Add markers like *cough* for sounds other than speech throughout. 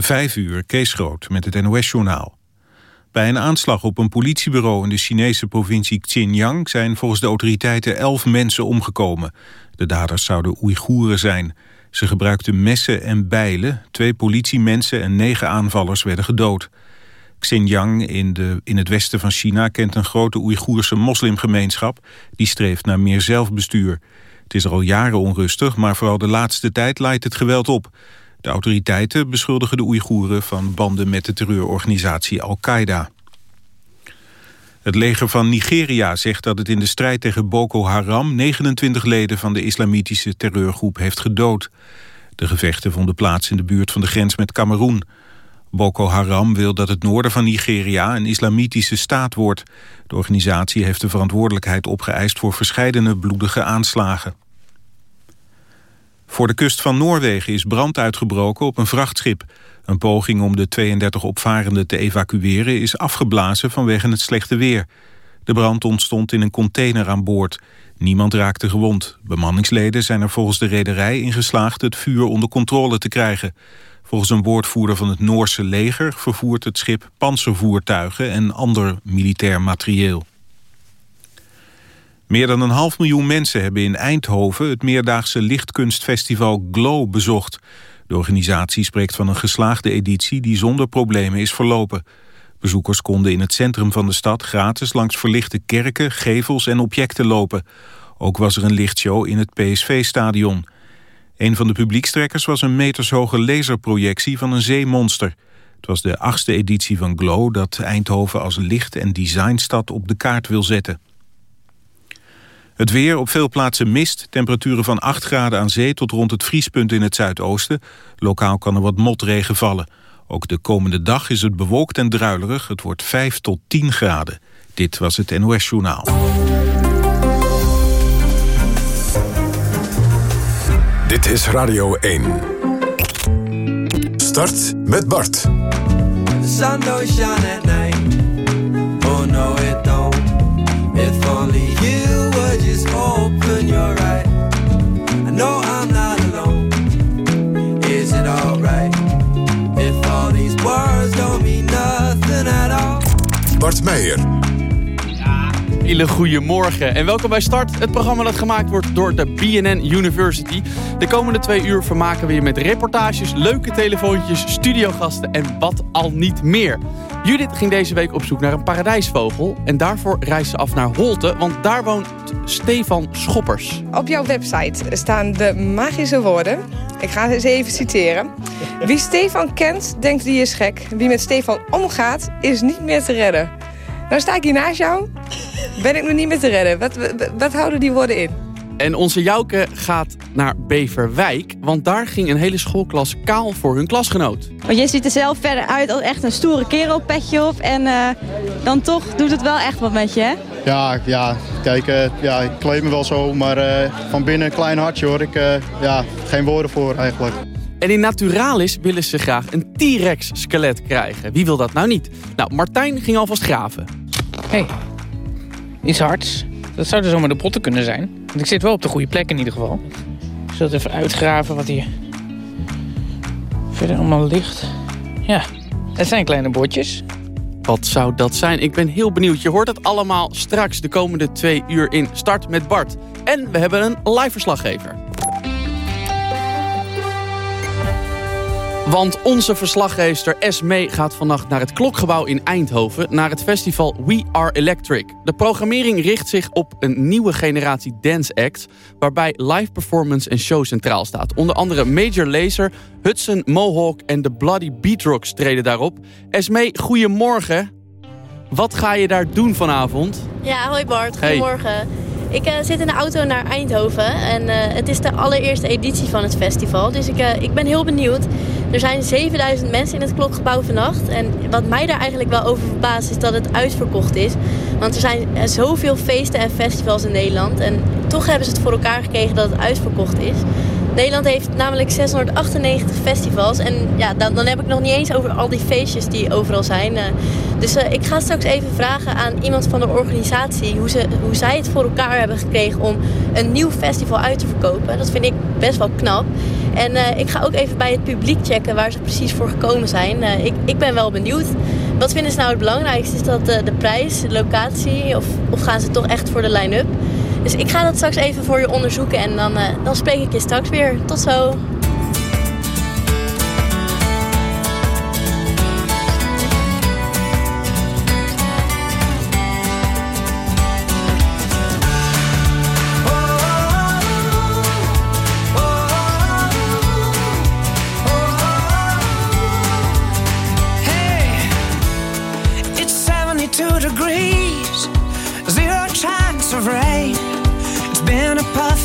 Vijf uur, Kees Groot, met het NOS-journaal. Bij een aanslag op een politiebureau in de Chinese provincie Xinjiang... zijn volgens de autoriteiten elf mensen omgekomen. De daders zouden Oeigoeren zijn. Ze gebruikten messen en bijlen. Twee politiemensen en negen aanvallers werden gedood. Xinjiang in, de, in het westen van China kent een grote Oeigoerse moslimgemeenschap... die streeft naar meer zelfbestuur. Het is er al jaren onrustig, maar vooral de laatste tijd leidt het geweld op... De autoriteiten beschuldigen de Oeigoeren van banden met de terreurorganisatie Al-Qaeda. Het leger van Nigeria zegt dat het in de strijd tegen Boko Haram 29 leden van de islamitische terreurgroep heeft gedood. De gevechten vonden plaats in de buurt van de grens met Cameroen. Boko Haram wil dat het noorden van Nigeria een islamitische staat wordt. De organisatie heeft de verantwoordelijkheid opgeëist voor verscheidene bloedige aanslagen. Voor de kust van Noorwegen is brand uitgebroken op een vrachtschip. Een poging om de 32 opvarenden te evacueren is afgeblazen vanwege het slechte weer. De brand ontstond in een container aan boord. Niemand raakte gewond. Bemanningsleden zijn er volgens de rederij in geslaagd het vuur onder controle te krijgen. Volgens een woordvoerder van het Noorse leger vervoert het schip panzervoertuigen en ander militair materieel. Meer dan een half miljoen mensen hebben in Eindhoven het meerdaagse lichtkunstfestival Glow bezocht. De organisatie spreekt van een geslaagde editie die zonder problemen is verlopen. Bezoekers konden in het centrum van de stad gratis langs verlichte kerken, gevels en objecten lopen. Ook was er een lichtshow in het PSV-stadion. Een van de publiekstrekkers was een metershoge laserprojectie van een zeemonster. Het was de achtste editie van Glow dat Eindhoven als licht- en designstad op de kaart wil zetten. Het weer, op veel plaatsen mist. Temperaturen van 8 graden aan zee tot rond het vriespunt in het zuidoosten. Lokaal kan er wat motregen vallen. Ook de komende dag is het bewolkt en druilerig. Het wordt 5 tot 10 graden. Dit was het NOS Journaal. Dit is Radio 1. Start met Bart. The sun don't shine at night. Oh no it open your eyes. I know I'm not alone. Is it alright? If all these words don't mean nothing at all. Bart Meijer. hele goede morgen en welkom bij Start, het programma dat gemaakt wordt door de BNN University. De komende twee uur vermaken we je met reportages, leuke telefoontjes, studiogasten en wat al niet meer. Judith ging deze week op zoek naar een paradijsvogel en daarvoor reist ze af naar Holte, want daar woont Stefan Schoppers. Op jouw website staan de magische woorden. Ik ga ze even citeren. Wie Stefan kent, denkt die is gek. Wie met Stefan omgaat, is niet meer te redden. Nou sta ik hier naast jou. Ben ik nog niet meer te redden. Wat, wat, houden die woorden in? En onze Jouke gaat naar Beverwijk, want daar ging een hele schoolklas kaal voor hun klasgenoot. Want je ziet er zelf verder uit als echt een stoere kerel, petje op. En uh, dan toch doet het wel echt wat met je, hè? Ja, ja kijk, uh, ja, ik kleed me wel zo, maar uh, van binnen een klein hartje hoor. Ik, ja, geen woorden voor eigenlijk. En in Naturalis willen ze graag een T-Rex skelet krijgen. Wie wil dat nou niet? Nou, Martijn ging alvast graven. hey, iets hards. Dat zouden zomaar de potten kunnen zijn. Want ik zit wel op de goede plek in ieder geval. Ik zal het even uitgraven wat hier verder allemaal ligt. Ja, het zijn kleine bordjes. Wat zou dat zijn? Ik ben heel benieuwd. Je hoort het allemaal straks de komende twee uur in Start met Bart. En we hebben een live verslaggever. Want onze verslaggever Esme gaat vannacht naar het Klokgebouw in Eindhoven... naar het festival We Are Electric. De programmering richt zich op een nieuwe generatie dance acts... waarbij live performance en show centraal staat. Onder andere Major Lazer, Hudson Mohawk en de Bloody Beatrocks treden daarop. Esme, goedemorgen. Wat ga je daar doen vanavond? Ja, hoi Bart. Goedemorgen. Ik uh, zit in de auto naar Eindhoven en uh, het is de allereerste editie van het festival. Dus ik, uh, ik ben heel benieuwd. Er zijn 7000 mensen in het klokgebouw vannacht. En wat mij daar eigenlijk wel over verbaast is dat het uitverkocht is. Want er zijn zoveel feesten en festivals in Nederland. En toch hebben ze het voor elkaar gekregen dat het uitverkocht is. Nederland heeft namelijk 698 festivals. En ja, dan, dan heb ik nog niet eens over al die feestjes die overal zijn. Uh, dus uh, ik ga straks even vragen aan iemand van de organisatie... Hoe, ze, hoe zij het voor elkaar hebben gekregen om een nieuw festival uit te verkopen. Dat vind ik best wel knap. En eh, ik ga ook even bij het publiek checken waar ze precies voor gekomen zijn. Eh, ik, ik ben wel benieuwd. Wat vinden ze nou het belangrijkste? Is dat de prijs, de locatie of, of gaan ze toch echt voor de line-up? Dus ik ga dat straks even voor je onderzoeken en dan, dan spreek ik je straks weer. Tot zo!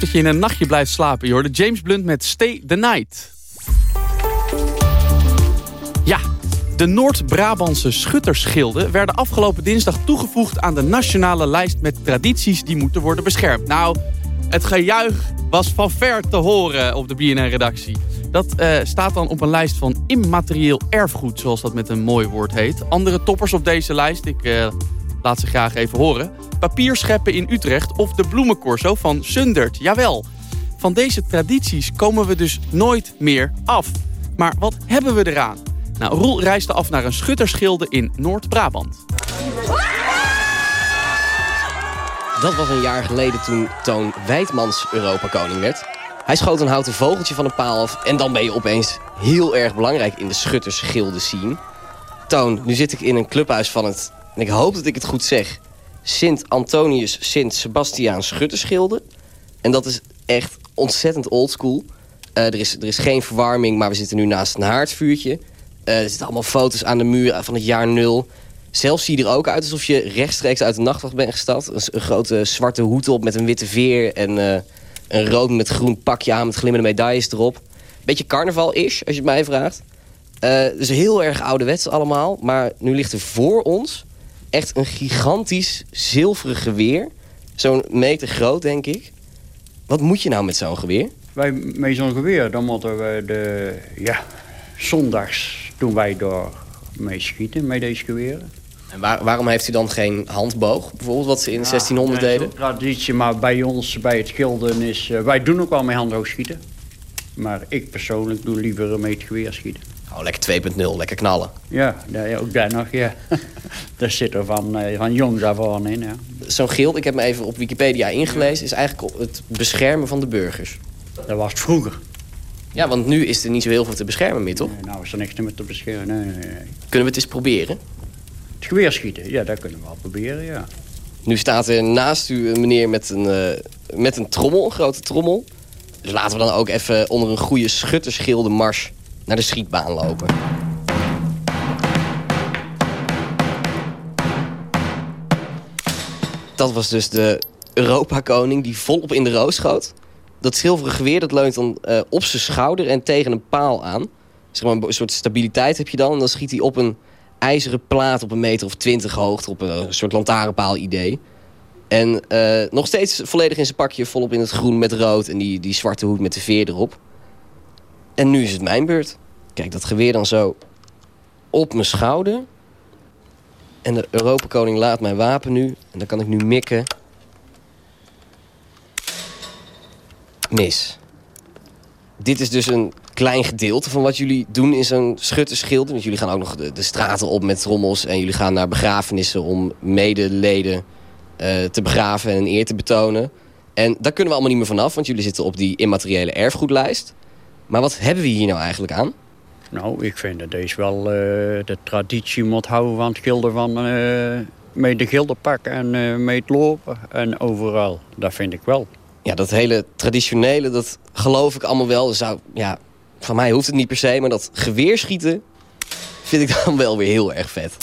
dat je in een nachtje blijft slapen. Je hoorde James Blunt met Stay the Night. Ja, de Noord-Brabantse schutterschilden werden afgelopen dinsdag toegevoegd aan de nationale lijst met tradities die moeten worden beschermd. Nou, het gejuich was van ver te horen op de BNN-redactie. Dat uh, staat dan op een lijst van immaterieel erfgoed, zoals dat met een mooi woord heet. Andere toppers op deze lijst, ik uh, laat ze graag even horen papierscheppen in Utrecht of de bloemencorso van Sundert. Jawel, van deze tradities komen we dus nooit meer af. Maar wat hebben we eraan? Nou, Roel reisde af naar een schutterschilde in Noord-Brabant. Dat was een jaar geleden toen Toon Wijdmans Europa-koning werd. Hij schoot een houten vogeltje van een paal af... en dan ben je opeens heel erg belangrijk in de schuttersgilde scene. Toon, nu zit ik in een clubhuis van het... en ik hoop dat ik het goed zeg... Sint Antonius Sint Sebastiaan Schutterschilde. En dat is echt ontzettend oldschool. Uh, er, is, er is geen verwarming, maar we zitten nu naast een haardvuurtje. Uh, er zitten allemaal foto's aan de muur van het jaar nul. Zelfs zie je er ook uit alsof je rechtstreeks uit de nachtwacht bent gestapt. Een, een grote zwarte hoed op met een witte veer... en uh, een rood met groen pakje aan met glimmende medailles erop. Beetje carnaval-ish, als je het mij vraagt. Eh dus heel erg ouderwets allemaal. Maar nu ligt er voor ons echt een gigantisch zilveren geweer. Zo'n meter groot, denk ik. Wat moet je nou met zo'n geweer? Wij met zo'n geweer, dan moeten we de, ja, zondags doen wij door mee schieten met deze geweren. En waar- waarom heeft u dan geen handboog, bijvoorbeeld, wat ze in 1600 dat is deden? ook traditie, maar bij ons, bij het gilden is... eh, wij doen ook wel met handhoog schieten. Maar ik persoonlijk doe liever met het geweer schieten. Oh, lekker 2.0, lekker knallen. Ja, nee, ook daar nog, ja. *laughs* Daar zit er van, eh, van jongs af aan in, ja. Zo'n gild, ik heb me even op Wikipedia ingelezen... is eigenlijk het beschermen van de burgers. Dat was het vroeger. Ja, want nu is er niet zo heel veel te beschermen meer, toch? Nou is er niks meer te beschermen, nee, nee, nee. Kunnen we het eens proberen? Het geweer schieten, ja, dat kunnen we wel proberen, ja. Nu staat er naast u een meneer met een, eh, met een trommel, een grote trommel. Dus laten we dan ook even onder een goede schuttersgildenmars naar de schietbaan lopen. Dat was dus de Europa-koning die volop in de roos schoot. Dat zilveren geweer dat leunt dan eh, op zijn schouder en tegen een paal aan. Zeg maar, een soort stabiliteit heb je dan. En dan schiet hij op een ijzeren plaat op een meter of twintig hoogte. Op een, soort lantaarnpaal idee. En eh, nog steeds volledig in zijn pakje, volop in het groen met rood... en die, die zwarte hoed met de veer erop. En nu is het mijn beurt. Kijk, dat geweer dan zo op mijn schouder. En de Europakoning laat mijn wapen nu. En dan kan ik nu mikken. Mis. Dit is dus een klein gedeelte van wat jullie doen in zo'n schuttersgild. Want jullie gaan ook nog de, de straten op met trommels. En jullie gaan naar begrafenissen om medeleden eh, te begraven en een eer te betonen. En daar kunnen we allemaal niet meer vanaf, want jullie zitten op die immateriële erfgoedlijst. Maar wat hebben we hier nou eigenlijk aan? Nou, ik vind dat deze wel eh, de traditie moet houden van het gilden van... eh met de gildenpak en eh met het lopen en overal. Dat vind ik wel. Ja, dat hele traditionele, dat geloof ik allemaal wel. Zou, ja, van mij hoeft het niet per se, maar dat geweerschieten vind ik *laughs* dan wel weer heel erg vet.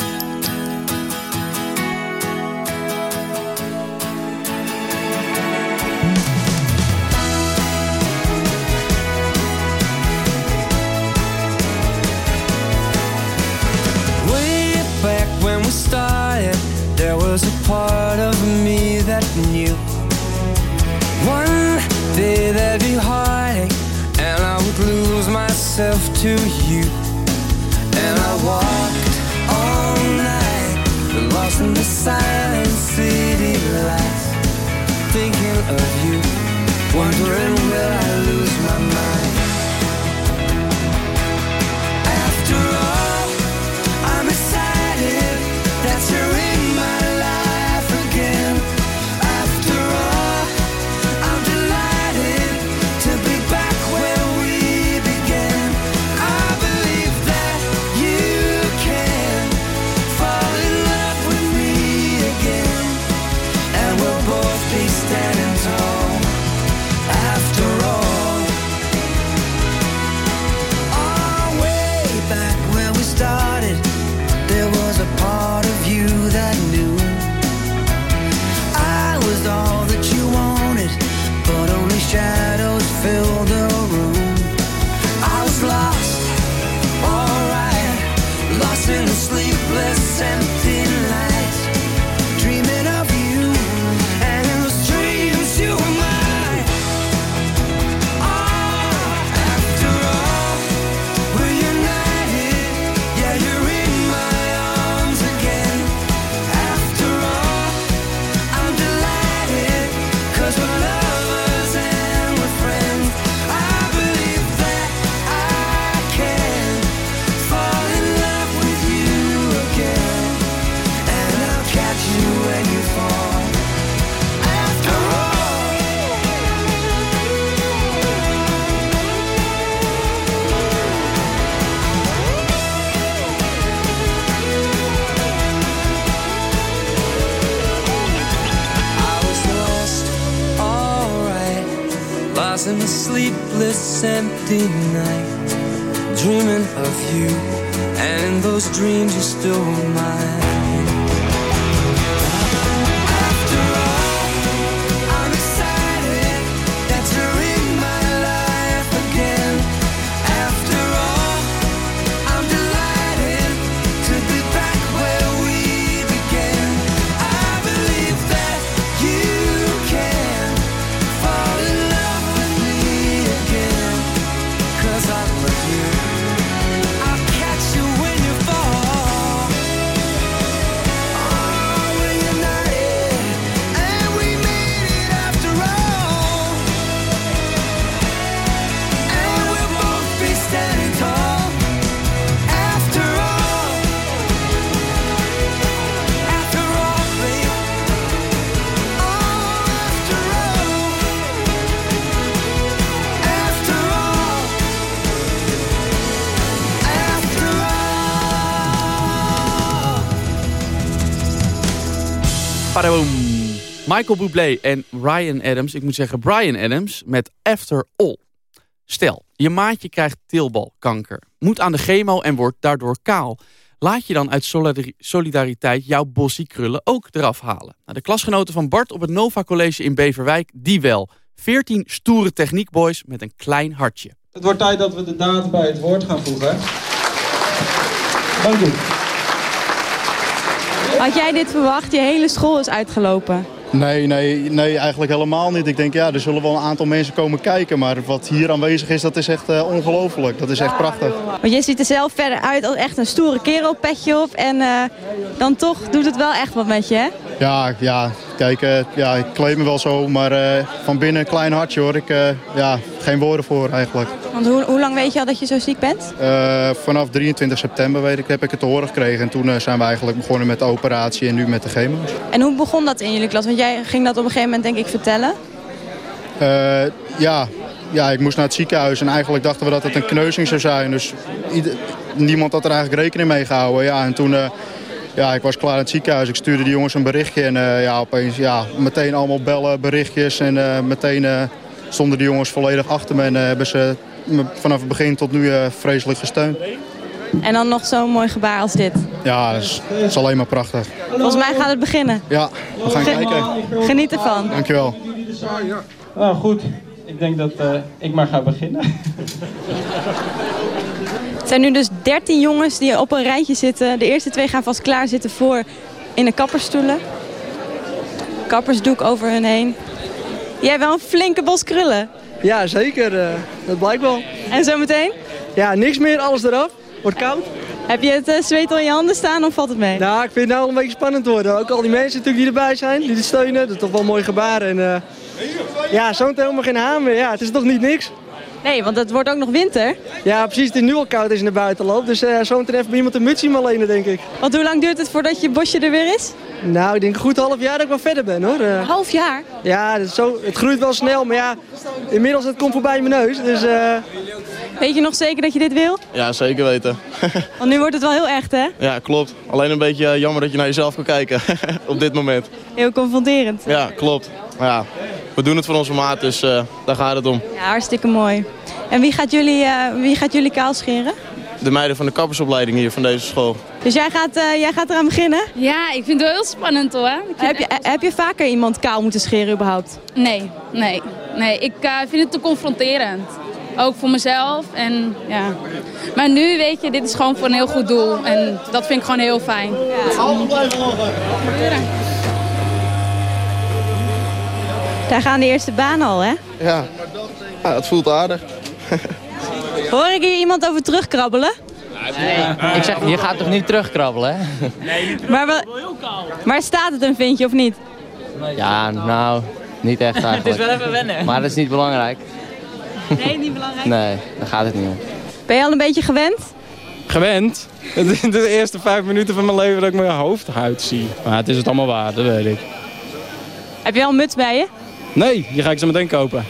Day there'd be heartache, and I would lose myself to you. And I walked Michael Bublé en Ryan Adams, ik moet zeggen Brian Adams, met After All. Stel, je maatje krijgt teelbalkanker, moet aan de chemo en wordt daardoor kaal. Laat je dan uit solidariteit jouw bossie krullen ook eraf halen. Nou, de klasgenoten van Bart op het Nova College in Beverwijk, die wel. 14 stoere techniekboys met een klein hartje. Het wordt tijd dat we de daad bij het woord gaan voegen. Dank u. Had jij dit verwacht? Je hele school is uitgelopen. Nee, nee, nee, eigenlijk helemaal niet. Ik denk, ja, er zullen wel een aantal mensen komen kijken. Maar wat hier aanwezig is, dat is echt uh, ongelooflijk. Dat is echt prachtig. Want je ziet er zelf verder uit als echt een stoere kerel, petje op. En uh, dan toch doet het wel echt wat met je, hè? Ja, ja. Kijk, uh, ja, ik kleed me wel zo. Maar van binnen een klein hartje, hoor. Ik, ja, geen woorden voor eigenlijk. Want hoe, hoe lang weet je al dat je zo ziek bent? vanaf 23 september weet ik, heb ik het te horen gekregen. En toen zijn we eigenlijk begonnen met de operatie en nu met de chemo's. En hoe begon dat in jullie klas? Jij ging dat op een gegeven moment denk ik vertellen. Uh, ja. ja, ik moest naar het ziekenhuis en eigenlijk dachten we dat het een kneuzing zou zijn. Dus niemand had er eigenlijk rekening mee gehouden. Ja, en toen, uh, ja, ik was klaar in het ziekenhuis. Ik stuurde die jongens een berichtje en uh, ja, opeens ja, meteen allemaal bellen, berichtjes. En meteen stonden die jongens volledig achter me en hebben ze me vanaf het begin tot nu vreselijk gesteund. En dan nog zo'n mooi gebaar als dit. Ja, dat is, dat is, alleen maar prachtig. Volgens mij gaat het beginnen. Ja, we gaan kijken. Geniet ervan. Dankjewel. Nou goed, ik denk dat uh, ik maar ga beginnen. Het *laughs* zijn nu dus 13 jongens die op een rijtje zitten. De eerste twee gaan vast klaar zitten voor in de kappersstoelen. Kappersdoek over hun heen. Jij hebt wel een flinke bos krullen. Ja, zeker. Uh, dat blijkt wel. En zometeen? Ja, niks meer, alles eraf. Wordt koud. Heb je het uh, zweet al in je handen staan of valt het mee? Nou, ik vind het nou wel een beetje spannend worden. Ook al die mensen natuurlijk die erbij zijn, die het steunen. Dat is toch wel een mooi gebaar. En, uh, ja, zo'n helemaal geen haan meer. Ja, het is toch niet niks? Nee, want het wordt ook nog winter. Ja, precies. Het is nu al koud als je naar buiten loopt. Dus uh, zo meteen even bij iemand een mutsje maar lenen, denk ik. Want hoe lang duurt het voordat je bosje er weer is? Nou, ik denk een goed half jaar dat ik wel verder ben, hoor. Een half jaar? Ja, zo, het groeit wel snel. Maar ja, inmiddels het komt voorbij mijn neus. Dus... Weet je nog zeker dat je dit wil? Ja, zeker weten. *laughs* Want nu wordt het wel heel echt, hè? Ja, klopt. Alleen een beetje jammer dat je naar jezelf kan kijken *laughs* op dit moment. Heel confronterend. Ja, klopt. Maar ja, we doen het voor onze maat, dus uh, daar gaat het om. Ja, hartstikke mooi. En wie gaat jullie, uh, wie gaat jullie kaal scheren? De meiden van de kappersopleiding hier van deze school. Dus jij gaat, uh, jij gaat eraan beginnen? Ja, ik vind het wel heel spannend hoor. Heb je, heb je vaker iemand kaal moeten scheren überhaupt? Nee, nee. nee ik vind het te confronterend. Ook voor mezelf. En, ja. Maar nu weet je, dit is gewoon voor een heel goed doel. En dat vind ik gewoon heel fijn. Daar gaan de eerste banen al, hè? Ja, ja het voelt aardig. Hoor ik hier iemand over terugkrabbelen? Nee, ik zeg, je gaat toch niet terugkrabbelen, hè? Nee, maar, wel, maar staat het een vind je of niet? Ja, nou, niet echt eigenlijk. *laughs* het is wel even wennen. Maar dat is niet belangrijk. Nee, niet belangrijk? Nee, daar gaat het niet om. Ben je al een beetje gewend? Gewend? *laughs* Het is de eerste vijf minuten van mijn leven dat ik mijn hoofdhuid zie. Maar het is het allemaal waar, dat weet ik. Heb je al een muts bij je? Nee, die ga ik zo meteen kopen.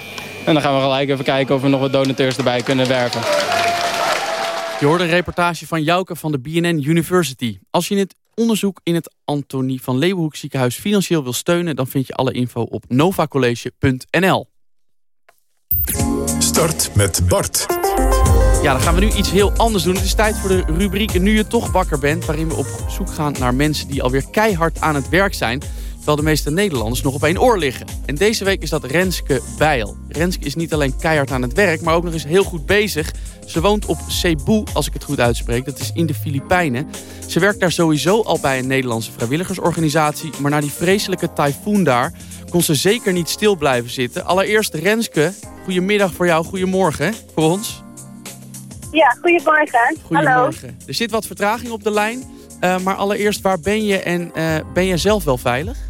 En dan gaan we gelijk even kijken of we nog wat donateurs erbij kunnen werven. Je hoorde een reportage van Jouke van de BNN University. Als je het onderzoek in het Antonie van Leeuwenhoek ziekenhuis financieel wil steunen... dan vind je alle info op novacollege.nl. Start met Bart. Ja, dan gaan we nu iets heel anders doen. Het is tijd voor de rubriek Nu je toch wakker bent... waarin we op zoek gaan naar mensen die alweer keihard aan het werk zijn... terwijl de meeste Nederlanders nog op één oor liggen. En deze week is dat Renske Bijl. Renske is niet alleen keihard aan het werk, maar ook nog eens heel goed bezig. Ze woont op Cebu, als ik het goed uitspreek. Dat is in de Filipijnen. Ze werkt daar sowieso al bij een Nederlandse vrijwilligersorganisatie... maar na die vreselijke tyfoon daar kon ze zeker niet stil blijven zitten. Allereerst Renske, goedemiddag voor jou, goedemorgen voor ons. Ja, goedemorgen. Goedemorgen. Hallo. Er zit wat vertraging op de lijn, uh, maar allereerst waar ben je en uh, ben je zelf wel veilig?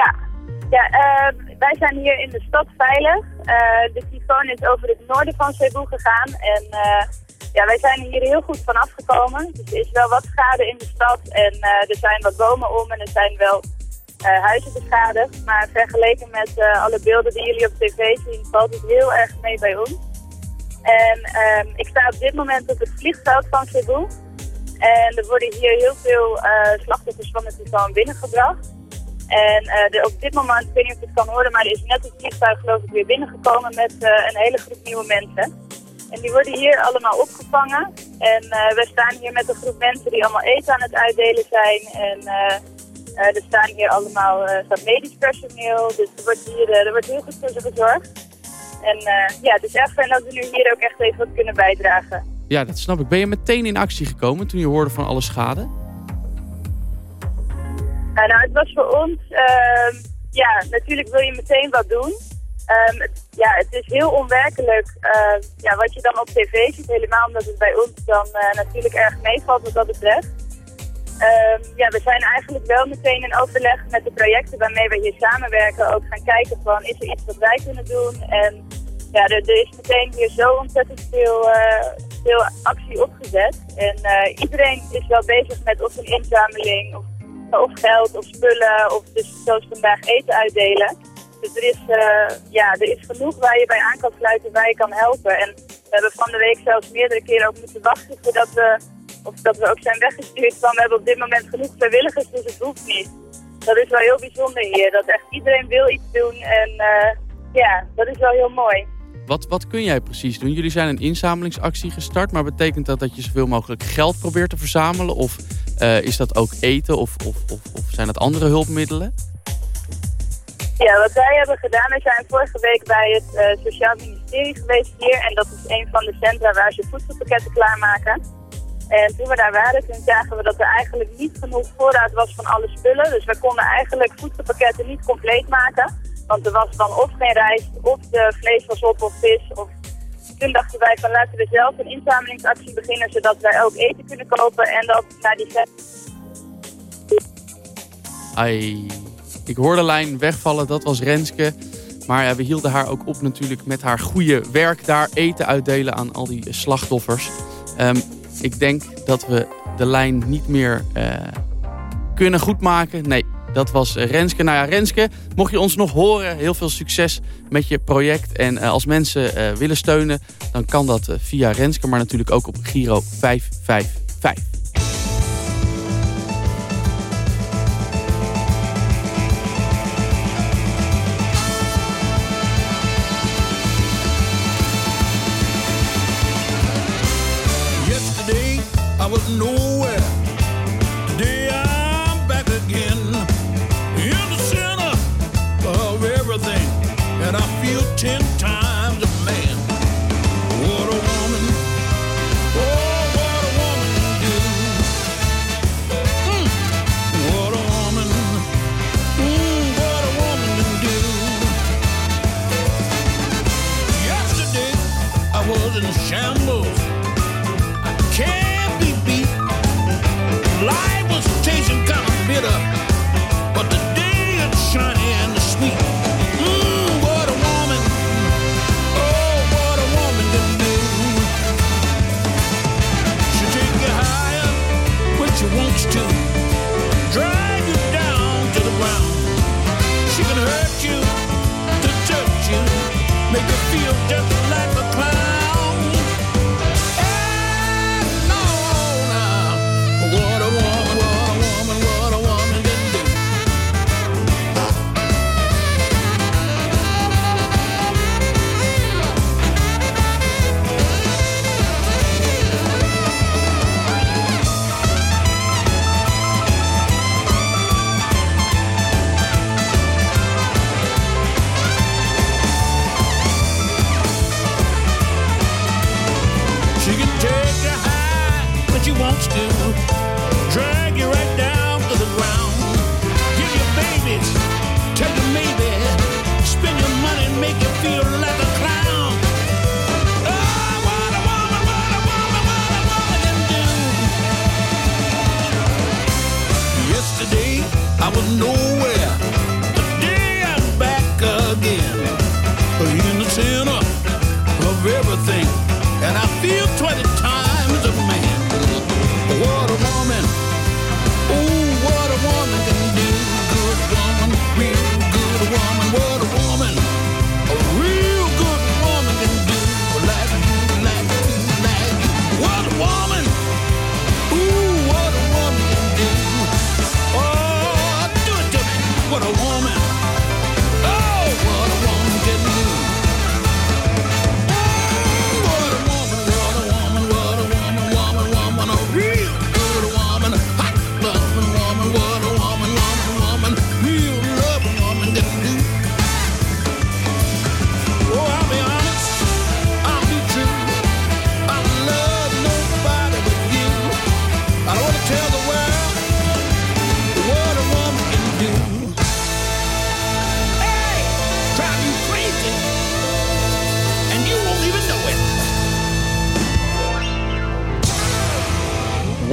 Ja, ja uh, wij zijn hier in de stad veilig. de tyfoon is over het noorden van Cebu gegaan en ja, wij zijn hier heel goed van afgekomen. Dus er is wel wat schade in de stad en er zijn wat bomen om en er zijn wel huizen beschadigd. Maar vergeleken met alle beelden die jullie op tv zien, valt het heel erg mee bij ons. En um, ik sta op dit moment op het vliegveld van Cebu. En er worden hier heel veel eh, slachtoffers van de tyfoon binnengebracht. En de- op dit moment, ik weet niet of je het kan horen, maar er is net een vliegtuig geloof ik weer binnengekomen met eh, een hele groep nieuwe mensen. En die worden hier allemaal opgevangen. En eh we staan hier met een groep mensen die allemaal eten aan het uitdelen zijn. En er staan hier allemaal medisch personeel. Dus er wordt hier er wordt heel goed voor ze gezorgd. En ja, het is echt fijn dat we nu hier ook echt even wat kunnen bijdragen. Ja, dat snap ik. Ben je meteen in actie gekomen toen je hoorde van alle schade? Eh, nou, het was voor ons, ehm, ja, natuurlijk wil je meteen wat doen. Ehm, het- ja, het is heel onwerkelijk ehm, ja, wat je dan op tv ziet, helemaal omdat het bij ons dan eh, natuurlijk erg meevalt wat dat betreft. Ja, we zijn eigenlijk wel meteen in overleg met de projecten waarmee we hier samenwerken ook gaan kijken van is er iets wat wij kunnen doen. En ja, er, er is meteen hier zo ontzettend veel, eh, veel actie opgezet. En eh, iedereen is wel bezig met of een inzameling of, of geld of spullen of dus zoals vandaag eten uitdelen. Dus er is, eh, ja, er is genoeg waar je bij aan kan sluiten, waar je kan helpen. En we hebben van de week zelfs meerdere keren ook moeten wachten voordat we, of dat we ook zijn weggestuurd we hebben op dit moment genoeg vrijwilligers, dus het hoeft niet. Dat is wel heel bijzonder hier, dat echt iedereen wil iets doen en eh, ja, dat is wel heel mooi. Wat, wat kun jij precies doen? Jullie zijn een inzamelingsactie gestart, maar betekent dat dat je zoveel mogelijk geld probeert te verzamelen? Of eh, is dat ook eten of, of, of, of zijn dat andere hulpmiddelen? Ja, wat wij hebben gedaan, we zijn vorige week bij het eh, Sociaal Ministerie geweest hier. En dat is een van de centra waar ze voedselpakketten klaarmaken. En toen we daar waren, toen zagen we dat er eigenlijk niet genoeg voorraad was van alle spullen. Dus we konden eigenlijk voedselpakketten niet compleet maken. Want er was dan of geen rijst, of de vlees was op, of vis. Of... Toen dachten wij van laten we zelf een inzamelingsactie beginnen, zodat wij ook eten kunnen kopen. En dat naar die Ai, ik hoorde lijn wegvallen, dat was Renske. Maar we hielden haar ook op natuurlijk met haar goede werk daar. Eten uitdelen aan al die slachtoffers. Ehm, ik denk dat we de lijn niet meer eh, kunnen goedmaken. Nee, dat was Renske. Nou ja, Renske, mocht je ons nog horen, heel veel succes met je project. En eh, als mensen eh, willen steunen, dan kan dat eh, via Renske. Maar natuurlijk ook op Giro 555.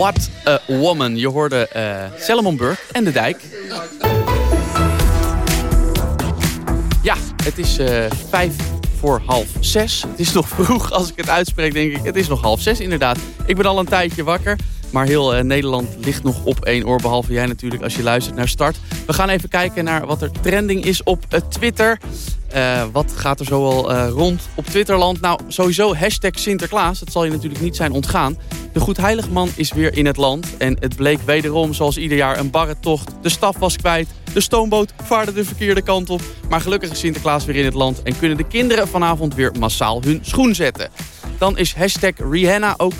What a Woman. Je hoorde uh, Salomon en De Dijk. Ja, het is uh, vijf voor half zes. Het is nog vroeg als ik het uitspreek, denk ik. Het is nog half zes inderdaad. Ik ben al een tijdje wakker. Maar heel uh, Nederland ligt nog op één oor, behalve jij natuurlijk als je luistert naar Start. We gaan even kijken naar wat er trending is op uh, Twitter. Uh, wat gaat er zoal rond op Twitterland? Nou, sowieso hashtag Sinterklaas. Dat zal je natuurlijk niet zijn ontgaan. De Goedheiligman is weer in het land. En het bleek wederom, zoals ieder jaar, een barre tocht. De staf was kwijt. De stoomboot vaarde de verkeerde kant op. Maar gelukkig is Sinterklaas weer in het land. En kunnen de kinderen vanavond weer massaal hun schoen zetten. Dan is hashtag Rihanna ook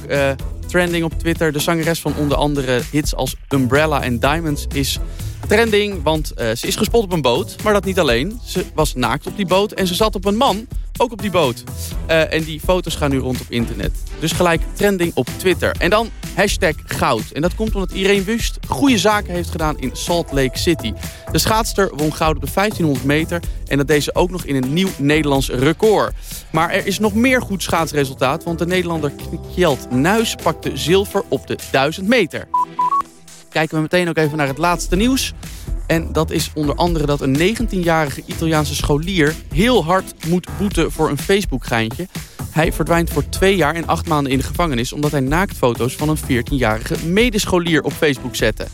trending op Twitter. De zangeres van onder andere hits als Umbrella en Diamonds is trending. Want uh, ze is gespot op een boot, maar dat niet alleen. Ze was naakt op die boot en ze zat op een man, ook op die boot. Uh, en die foto's gaan nu rond op internet. Dus gelijk trending op Twitter. En dan hashtag goud. En dat komt omdat Irene Wust goede zaken heeft gedaan in Salt Lake City. De schaatster won goud op de 1500 meter. En dat deed ze ook nog in een nieuw Nederlands record. Maar er is nog meer goed schaatsresultaat. Want de Nederlander Kjeld Nuis pakte zilver op de 1000 meter kijken we meteen ook even naar het laatste nieuws. En dat is onder andere dat een 19-jarige Italiaanse scholier heel hard moet boeten voor een Facebook-geintje. Hij verdwijnt voor twee jaar en acht maanden in de gevangenis... omdat hij naaktfoto's van een 14-jarige medescholier op Facebook zette.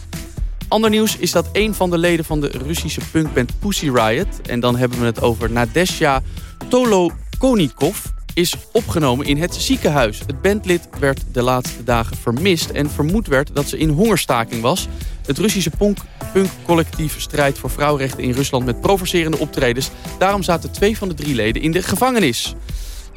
Ander nieuws is dat een van de leden van de Russische punkband Pussy Riot... en dan hebben we het over Nadesha Tolokonikov is opgenomen in het ziekenhuis. Het bandlid werd de laatste dagen vermist en vermoed werd dat ze in hongerstaking was. Het Russische punkcollectief punk strijdt voor vrouwenrechten in Rusland met provocerende optredens. Daarom zaten twee van de drie leden in de gevangenis.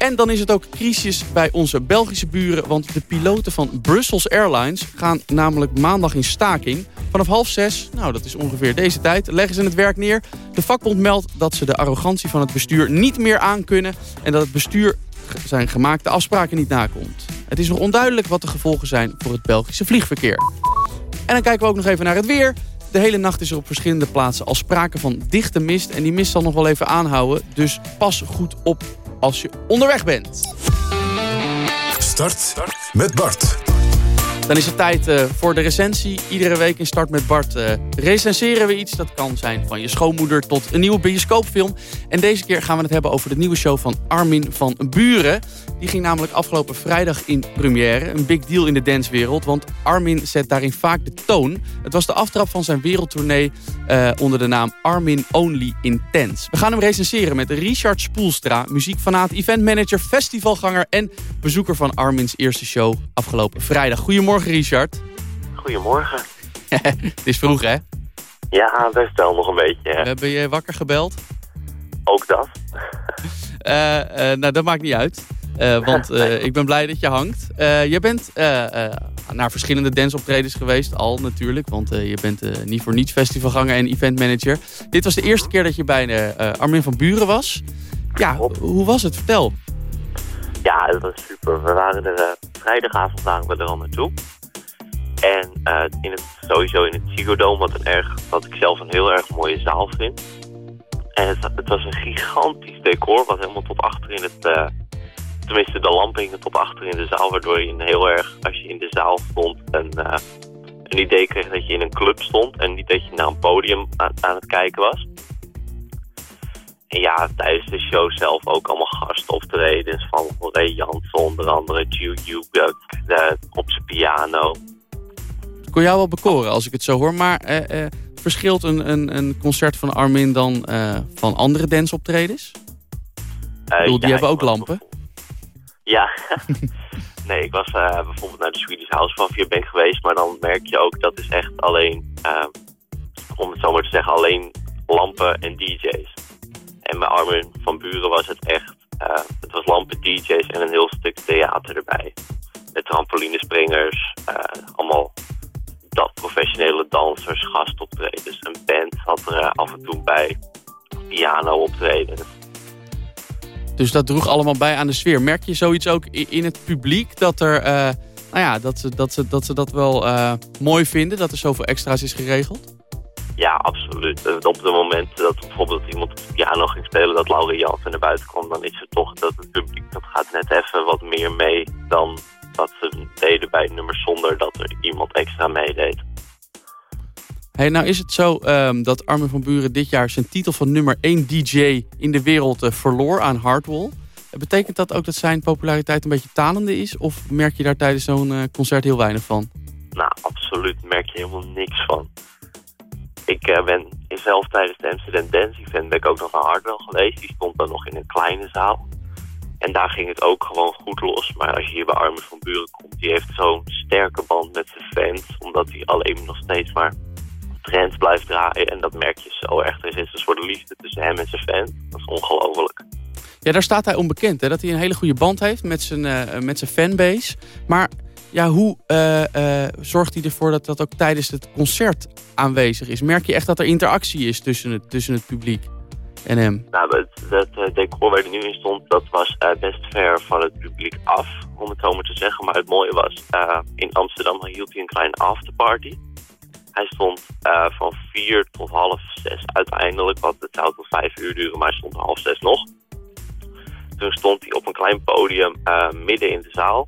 En dan is het ook crisis bij onze Belgische buren... want de piloten van Brussels Airlines gaan namelijk maandag in staking. Vanaf half zes, nou dat is ongeveer deze tijd, leggen ze het werk neer. De vakbond meldt dat ze de arrogantie van het bestuur niet meer aankunnen... en dat het bestuur zijn gemaakte afspraken niet nakomt. Het is nog onduidelijk wat de gevolgen zijn voor het Belgische vliegverkeer. En dan kijken we ook nog even naar het weer. De hele nacht is er op verschillende plaatsen al sprake van dichte mist. En die mist zal nog wel even aanhouden. Dus pas goed op als je onderweg bent. Start met Bart. Dan is het tijd uh, voor de recensie. Iedere week in Start met Bart uh, recenseren we iets. Dat kan zijn van je schoonmoeder tot een nieuwe bioscoopfilm. En deze keer gaan we het hebben over de nieuwe show van Armin van Buren. Die ging namelijk afgelopen vrijdag in première. Een big deal in de dancewereld, want Armin zet daarin vaak de toon. Het was de aftrap van zijn wereldtournee uh, onder de naam Armin Only Intense. We gaan hem recenseren met Richard Spoelstra, muziekfanaat, eventmanager, festivalganger en bezoeker van Armin's eerste show afgelopen vrijdag. Goedemorgen Richard. Goedemorgen. *laughs* Het is vroeg hè? Ja, best wel nog een beetje. Hè? Uh, ben je wakker gebeld? Ook dat. uh, *laughs* uh, nou, dat maakt niet uit. Uh, want uh, *laughs* ik ben blij dat je hangt. Uh, je bent naar verschillende danceoptredens geweest al natuurlijk. Want je bent niet voor niets festivalganger en eventmanager. Dit was de eerste keer dat je bij Armin van Buren was. Ja, hoe was het? Vertel. Ja, het was super. We waren er vrijdagavond waren we er al naartoe. En in het, sowieso in het Ziggo wat, een erg, wat ik zelf een heel erg mooie zaal vind. En het, het was een gigantisch decor, wat helemaal tot achter in het tenminste de lampen hingen tot achter in de zaal, waardoor je heel erg, als je in de zaal stond, een, uh, een idee kreeg dat je in een club stond en niet dat je naar een podium aan, aan het kijken was. En ja, tijdens de show zelf ook allemaal gastoptredens van Ray Jansen, onder andere Ju Juguk op zijn piano. Ik kon jou wel bekoren als ik het zo hoor, maar eh, eh, verschilt een, een, een concert van Armin dan eh, van andere danceoptredens? Uh, bedoel, die ja, hebben ook lampen. Ja, *laughs* nee, ik was uh, bijvoorbeeld naar de Swedish House Mafia ben geweest, maar dan merk je ook dat is echt alleen, uh, om het zo maar te zeggen, alleen lampen en DJ's. En bij Armin van Buren was het echt, uh, het was lampen, DJ's en een heel stuk theater erbij. Met trampolinespringers, allemaal dat professionele dansers, gastoptredens. Een band had er af en toe bij, piano optreden. Dus dat droeg allemaal bij aan de sfeer. Merk je zoiets ook in het publiek dat er, uh, nou ja, dat ze dat, ze, dat, ze dat wel uh, mooi vinden, dat er zoveel extra's is geregeld? Ja, absoluut. Op het moment dat bijvoorbeeld iemand op de piano ging spelen, dat Laura Jansen naar buiten kwam, dan is het toch dat het publiek dat gaat net even wat meer mee dan dat ze deden bij nummers zonder dat er iemand extra meedeed. Hey, nou is het zo ehm, dat Armin van Buren dit jaar zijn titel van nummer 1 DJ in de wereld eh, verloor aan Hardwall. Eh, Betekent dat ook dat zijn populariteit een beetje talende is? Of merk je daar tijdens zo'n eh, concert heel weinig van? Nou, absoluut merk je helemaal niks van. Ik ben zelf tijdens de Amsterdam Dance Event ben ik ook nog naar Hardwell geweest. Die stond dan nog in een kleine zaal. En daar ging het ook gewoon goed los. Maar als je hier bij Armin van Buren komt, die heeft zo'n sterke band met zijn fans. Omdat hij alleen nog steeds maar trends blijft draaien. En dat merk je zo erg. Er is een soort liefde tussen hem en zijn fans. Dat is ongelooflijk. Ja, daar staat hij onbekend. Hè? Dat hij een hele goede band heeft met zijn, eh, met zijn fanbase. Maar ja, hoe eh, zorgt hij ervoor dat dat ook tijdens het concert aanwezig is? Merk je echt dat er interactie is tussen het, tussen het publiek en hem? Nou, het, decor waar hij nu in stond, dat was best ver van het publiek af, om het zo maar te zeggen. Maar het mooie was, in Amsterdam hield hij een kleine afterparty. Hij stond eh, van vier tot half zes uiteindelijk, want het zou tot vijf uur duren, maar hij stond half zes nog. Toen stond hij op een klein podium eh, midden in de zaal.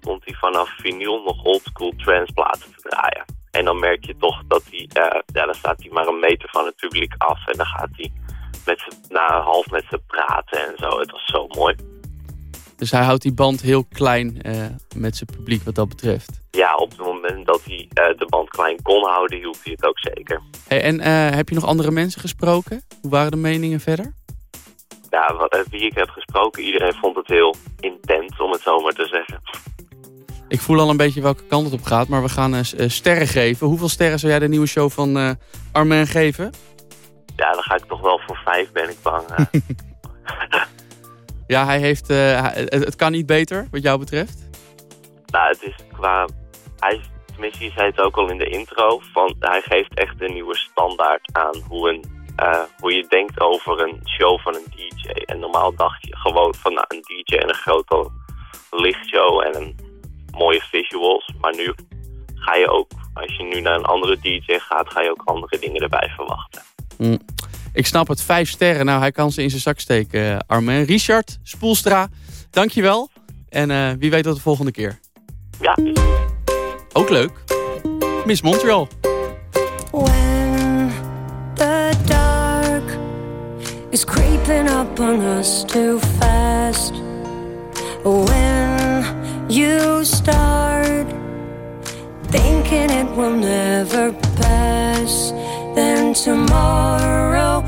Stond hij vanaf vinyl nog oldschool trance platen te draaien. En dan merk je toch dat hij, eh, ja, dan staat hij maar een meter van het publiek af. En dan gaat hij met na half met ze praten en zo. Het was zo mooi. Dus hij houdt die band heel klein eh, met zijn publiek wat dat betreft. Ja, op het moment dat hij eh, de band klein kon houden, hield hij het ook zeker. Hey, en eh, heb je nog andere mensen gesproken? Hoe waren de meningen verder? Ja, wa- eh, wie ik heb gesproken, iedereen vond het heel intens, om het zo maar te zeggen. Ik voel al een beetje welke kant het op gaat, maar we gaan sterren geven. Hoeveel sterren zou jij de nieuwe show van Armin geven? Ja, dan ga ik toch wel voor vijf, ben ik bang. *laughs* Ja, hij heeft, eh, het, het kan niet beter, wat jou betreft. nou, het is qua... Hij, tenminste, je zei het ook al in de intro, van, hij geeft echt een nieuwe standaard aan hoe, een, eh, hoe je denkt over een show van een DJ. En normaal dacht je gewoon van nou, een DJ en een grote lichtshow en een mooie visuals. Maar nu ga je ook, als je nu naar een andere DJ gaat, ga je ook andere dingen erbij verwachten. Hm. Ik snap het, vijf sterren. Nou, hij kan ze in zijn zak steken, eh, Armin. Richard Spoelstra, dankjewel. En eh, wie weet tot de volgende keer. Ja. Ook leuk. Miss Montreal. When the dark is creeping up on us too fast. When you start thinking it will never pass, happen tomorrow.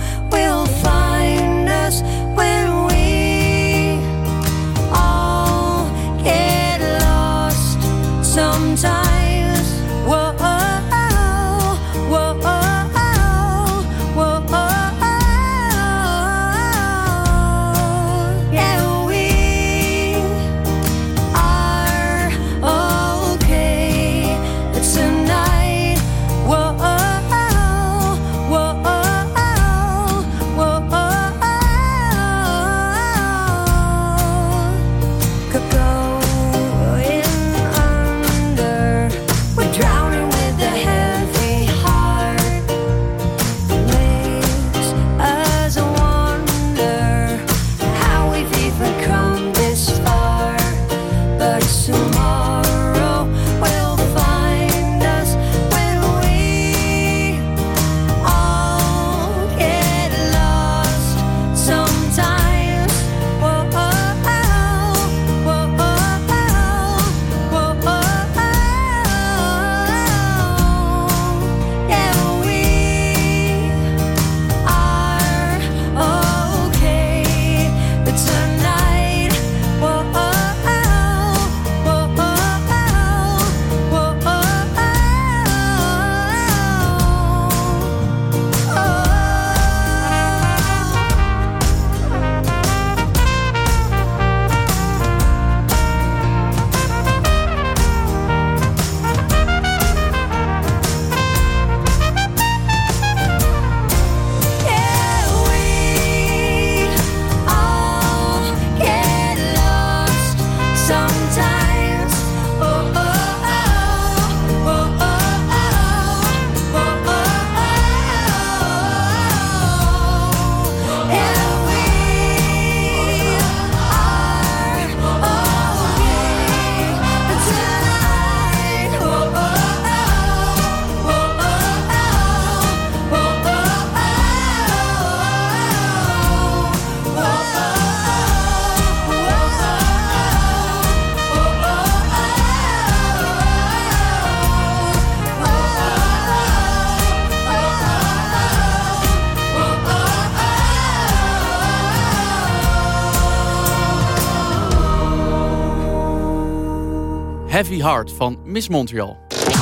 Heart van Miss Montreal.